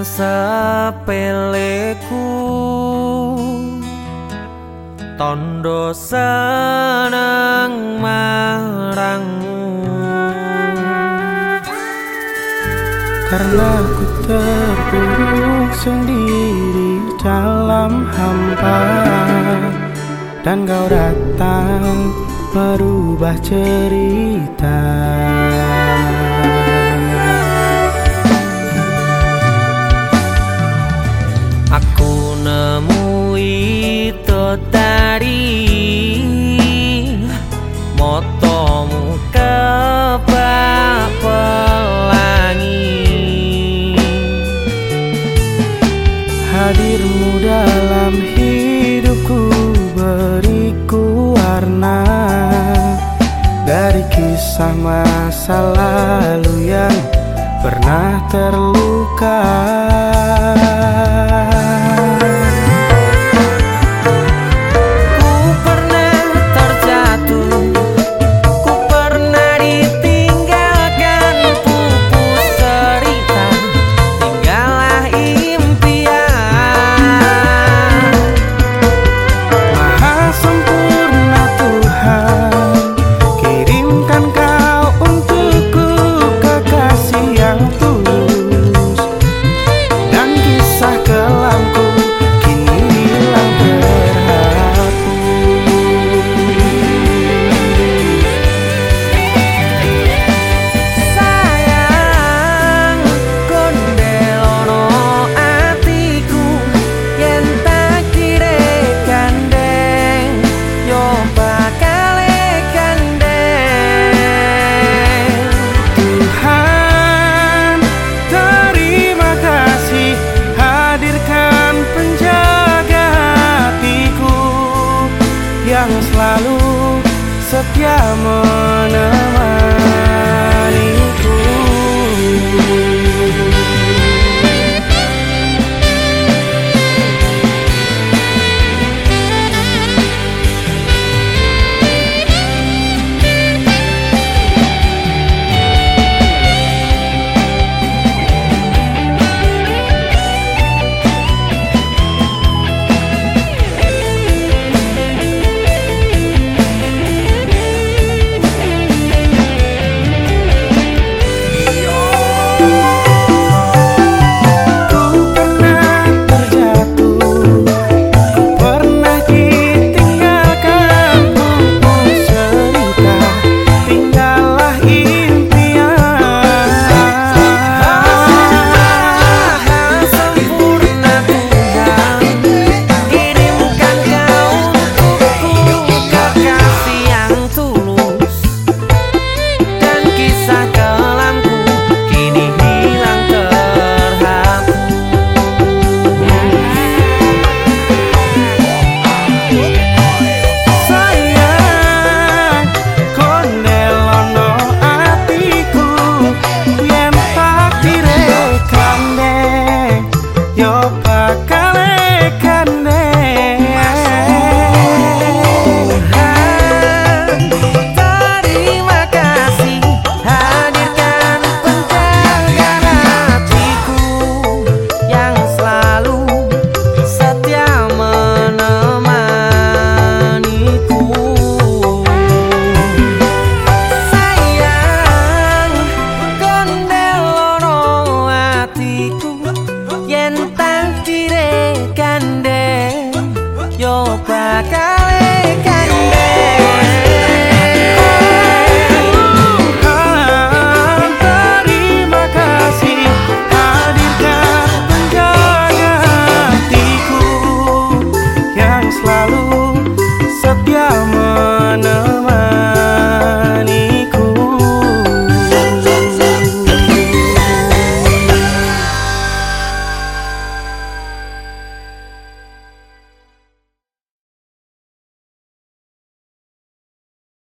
Sepeleku Tondo seneng marangmu. Karena ku terpuruk sendiri dalam hampa. Dan kau datang merubah cerita Motomu kebak pelangi Hadirmu dalam hidupku beriku warna. Dari kisah masa lalu yang pernah terluka amor.